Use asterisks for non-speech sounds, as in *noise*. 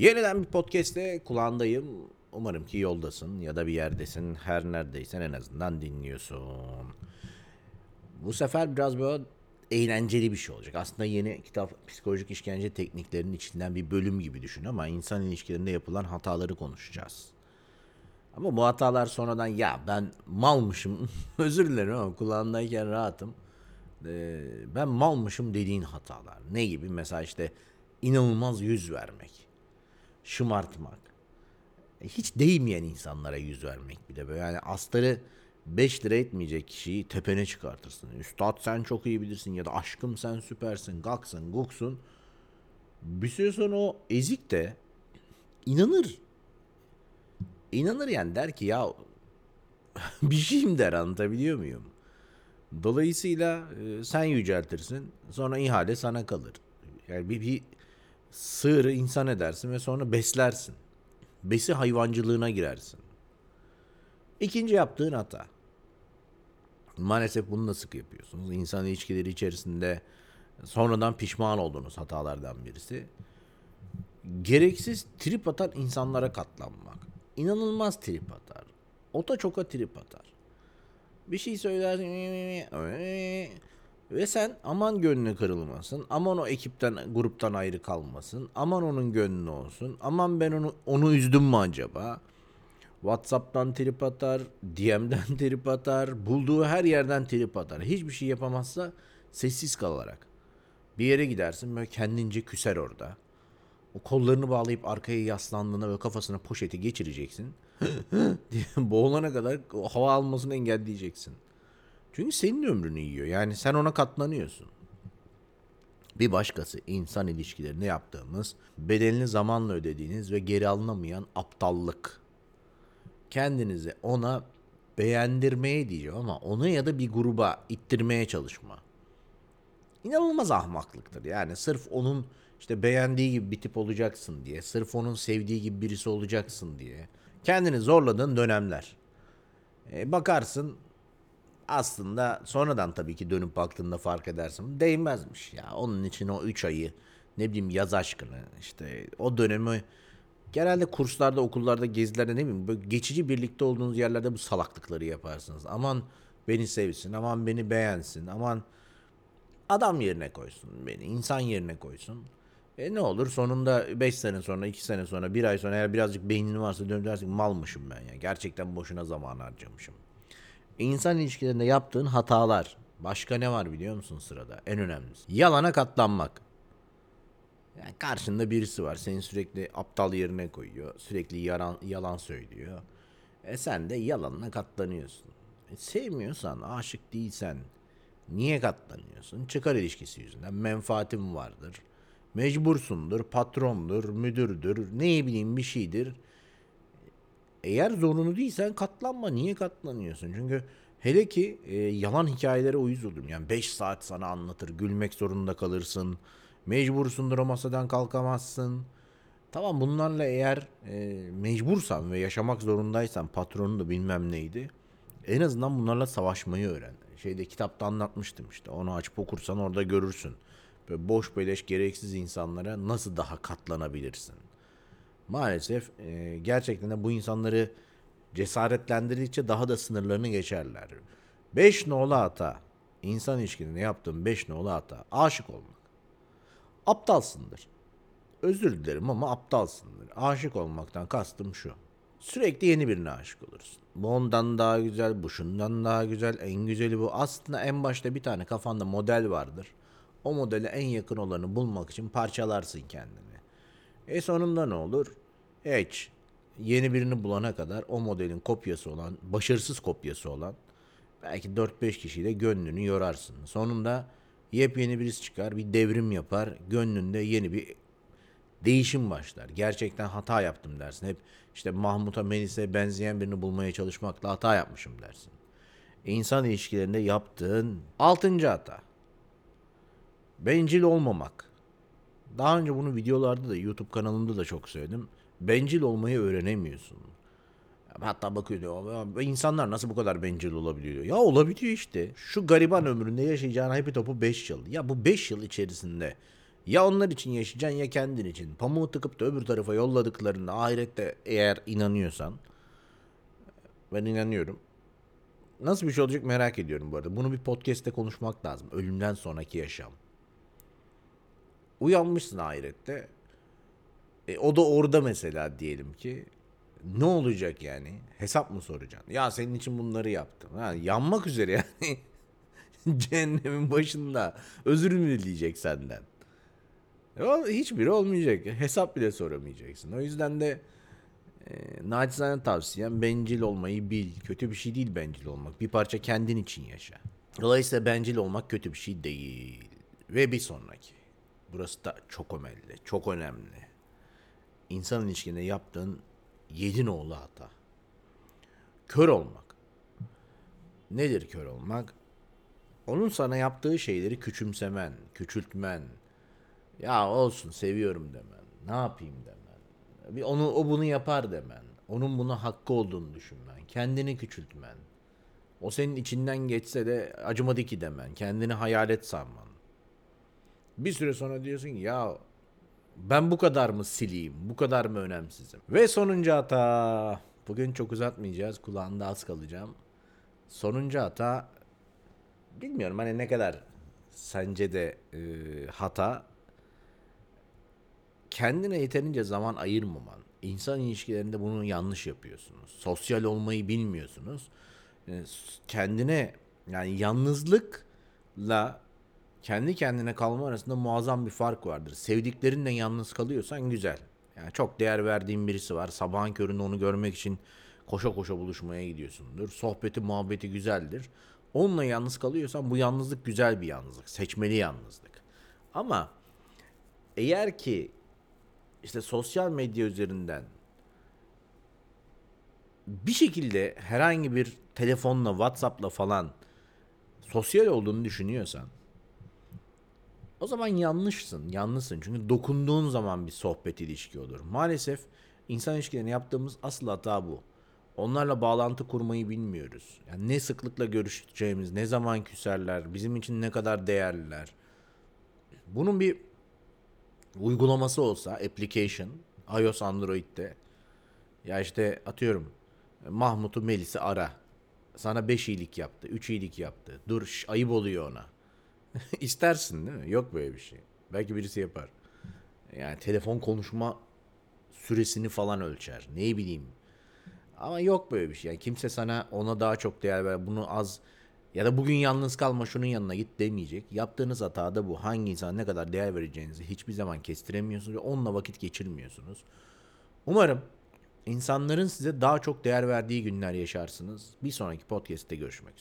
Yeniden bir podcast'te kulağındayım. Umarım ki yoldasın ya da bir yerdesin. Her neredeysen en azından dinliyorsun. Bu sefer biraz böyle eğlenceli bir şey olacak. Aslında yeni kitap psikolojik işkence tekniklerinin içinden bir bölüm gibi düşün ama insan ilişkilerinde yapılan hataları konuşacağız. Ama bu hatalar sonradan ya ben malmışım *laughs* özür dilerim ama kulağındayken rahatım. Ee, ben malmışım dediğin hatalar. Ne gibi? Mesela işte inanılmaz yüz vermek. Şımartmak. E, Hiç değmeyen insanlara yüz vermek bir de böyle. Yani astarı 5 lira etmeyecek kişiyi tepene çıkartırsın. Üstad sen çok iyi bilirsin ya da aşkım sen süpersin, gaksın, guksun. Bir süre sonra o ezik de inanır. İnanır yani der ki ya *laughs* bir şeyim der anlatabiliyor muyum? Dolayısıyla e, sen yüceltirsin sonra ihale sana kalır. Yani bir, bir sığırı insan edersin ve sonra beslersin. Besi hayvancılığına girersin. İkinci yaptığın hata. Maalesef bunu da sık yapıyorsunuz. İnsan ilişkileri içerisinde sonradan pişman olduğunuz hatalardan birisi. Gereksiz trip atan insanlara katlanmak. İnanılmaz trip atar. O da çoka trip atar. Bir şey söylersin ve sen aman gönlü kırılmasın, aman o ekipten, gruptan ayrı kalmasın, aman onun gönlü olsun, aman ben onu onu üzdüm mü acaba? WhatsApp'tan trip atar, DM'den *laughs* trip atar, bulduğu her yerden trip atar. Hiçbir şey yapamazsa sessiz kalarak. Bir yere gidersin böyle kendince küser orada. O kollarını bağlayıp arkaya yaslandığında ve kafasına poşeti geçireceksin. *gasps* boğulana kadar hava almasını engelleyeceksin. Çünkü senin ömrünü yiyor. Yani sen ona katlanıyorsun. Bir başkası insan ilişkilerinde yaptığımız, bedelini zamanla ödediğiniz ve geri alınamayan aptallık. Kendinizi ona beğendirmeye diyeceğim ama onu ya da bir gruba ittirmeye çalışma. İnanılmaz ahmaklıktır. Yani sırf onun işte beğendiği gibi bir tip olacaksın diye, sırf onun sevdiği gibi birisi olacaksın diye kendini zorladığın dönemler. E, bakarsın aslında sonradan tabii ki dönüp baktığında fark edersin. Değmezmiş ya. Onun için o 3 ayı ne bileyim yaz aşkını işte o dönemi genelde kurslarda, okullarda, gezilerde ne bileyim böyle geçici birlikte olduğunuz yerlerde bu salaklıkları yaparsınız. Aman beni sevsin, aman beni beğensin, aman adam yerine koysun beni, insan yerine koysun. E ne olur sonunda 5 sene sonra, 2 sene sonra, 1 ay sonra eğer birazcık beynin varsa dönüp dersin malmışım ben ya. Gerçekten boşuna zaman harcamışım. İnsan ilişkilerinde yaptığın hatalar. Başka ne var biliyor musun sırada? En önemlisi. Yalana katlanmak. Yani karşında birisi var. Seni sürekli aptal yerine koyuyor. Sürekli yalan, yalan söylüyor. E sen de yalanına katlanıyorsun. E sevmiyorsan, aşık değilsen niye katlanıyorsun? Çıkar ilişkisi yüzünden. Menfaatin vardır. Mecbursundur, patrondur, müdürdür, ne bileyim bir şeydir. Eğer zorunlu değilsen katlanma. Niye katlanıyorsun? Çünkü hele ki e, yalan hikayelere uyuz olurum. Yani 5 saat sana anlatır. Gülmek zorunda kalırsın. Mecbursundur o masadan kalkamazsın. Tamam bunlarla eğer e, mecbursan ve yaşamak zorundaysan patronun da bilmem neydi. En azından bunlarla savaşmayı öğren. Şeyde kitapta anlatmıştım işte. Onu açıp okursan orada görürsün. Böyle boş beleş gereksiz insanlara nasıl daha katlanabilirsin? Maalesef e, gerçekten de bu insanları cesaretlendirdikçe daha da sınırlarını geçerler. 5 nolu hata. İnsan ilişkilerinde yaptığım 5 nolu hata. Aşık olmak. Aptalsındır. Özür dilerim ama aptalsındır. Aşık olmaktan kastım şu. Sürekli yeni birine aşık olursun. Bu ondan daha güzel, bu şundan daha güzel, en güzeli bu. Aslında en başta bir tane kafanda model vardır. O modele en yakın olanı bulmak için parçalarsın kendini. E sonunda ne olur? Hiç. Yeni birini bulana kadar o modelin kopyası olan, başarısız kopyası olan belki 4-5 kişiyle gönlünü yorarsın. Sonunda yepyeni birisi çıkar, bir devrim yapar, gönlünde yeni bir değişim başlar. Gerçekten hata yaptım dersin. Hep işte Mahmut'a, Melis'e benzeyen birini bulmaya çalışmakla hata yapmışım dersin. İnsan ilişkilerinde yaptığın altıncı hata. Bencil olmamak. Daha önce bunu videolarda da YouTube kanalımda da çok söyledim. Bencil olmayı öğrenemiyorsun. Hatta bakıyor diyor, "Ya insanlar nasıl bu kadar bencil olabiliyor? Ya olabiliyor işte. Şu gariban ömründe yaşayacağın hepi topu 5 yıl. Ya bu 5 yıl içerisinde Ya onlar için yaşayacaksın ya kendin için. Pamuğu tıkıp da öbür tarafa yolladıklarında ahirette eğer inanıyorsan ben inanıyorum. Nasıl bir şey olacak merak ediyorum bu arada. Bunu bir podcast'te konuşmak lazım. Ölümden sonraki yaşam. Uyanmışsın ahirette. E, o da orada mesela diyelim ki. Ne olacak yani? Hesap mı soracaksın? Ya senin için bunları yaptım. Ha, yanmak üzere yani. *laughs* Cehennemin başında. Özür mü dileyecek senden? E, hiçbiri olmayacak. Hesap bile soramayacaksın. O yüzden de e, naçizane tavsiyem bencil olmayı bil. Kötü bir şey değil bencil olmak. Bir parça kendin için yaşa. Dolayısıyla bencil olmak kötü bir şey değil. Ve bir sonraki. Burası da çok önemli. Çok önemli. İnsan ilişkinde yaptığın yedi oğlu hata. Kör olmak. Nedir kör olmak? Onun sana yaptığı şeyleri küçümsemen, küçültmen. Ya olsun seviyorum demen. Ne yapayım demen. Bir onu o bunu yapar demen. Onun buna hakkı olduğunu düşünmen. Kendini küçültmen. O senin içinden geçse de acımadı ki demen. Kendini hayalet sanman. Bir süre sonra diyorsun ki ya ben bu kadar mı sileyim? Bu kadar mı önemsizim? Ve sonuncu hata. Bugün çok uzatmayacağız. Kulağında az kalacağım. Sonuncu hata bilmiyorum hani ne kadar sence de e, hata kendine yeterince zaman ayırmaman. İnsan ilişkilerinde bunu yanlış yapıyorsunuz. Sosyal olmayı bilmiyorsunuz. E, kendine yani yalnızlıkla kendi kendine kalma arasında muazzam bir fark vardır. Sevdiklerinle yalnız kalıyorsan güzel. Yani çok değer verdiğin birisi var. Sabahın köründe onu görmek için koşa koşa buluşmaya gidiyorsundur. Sohbeti muhabbeti güzeldir. Onunla yalnız kalıyorsan bu yalnızlık güzel bir yalnızlık. Seçmeli yalnızlık. Ama eğer ki işte sosyal medya üzerinden bir şekilde herhangi bir telefonla, WhatsApp'la falan sosyal olduğunu düşünüyorsan o zaman yanlışsın, yanlışsın. Çünkü dokunduğun zaman bir sohbet ilişki olur. Maalesef insan ilişkilerine yaptığımız asıl hata bu. Onlarla bağlantı kurmayı bilmiyoruz. Yani ne sıklıkla görüşeceğimiz, ne zaman küserler, bizim için ne kadar değerliler. Bunun bir uygulaması olsa, application, iOS, Android'de. Ya işte atıyorum Mahmut'u Melis'i ara. Sana 5 iyilik yaptı, 3 iyilik yaptı. Dur şş, ayıp oluyor ona. *laughs* İstersin değil mi? Yok böyle bir şey. Belki birisi yapar. Yani telefon konuşma süresini falan ölçer. Ne bileyim. Ama yok böyle bir şey. Yani kimse sana ona daha çok değer ver. Bunu az ya da bugün yalnız kalma şunun yanına git demeyecek. Yaptığınız hata da bu. Hangi insana ne kadar değer vereceğinizi hiçbir zaman kestiremiyorsunuz ve onunla vakit geçirmiyorsunuz. Umarım insanların size daha çok değer verdiği günler yaşarsınız. Bir sonraki podcast'te görüşmek üzere.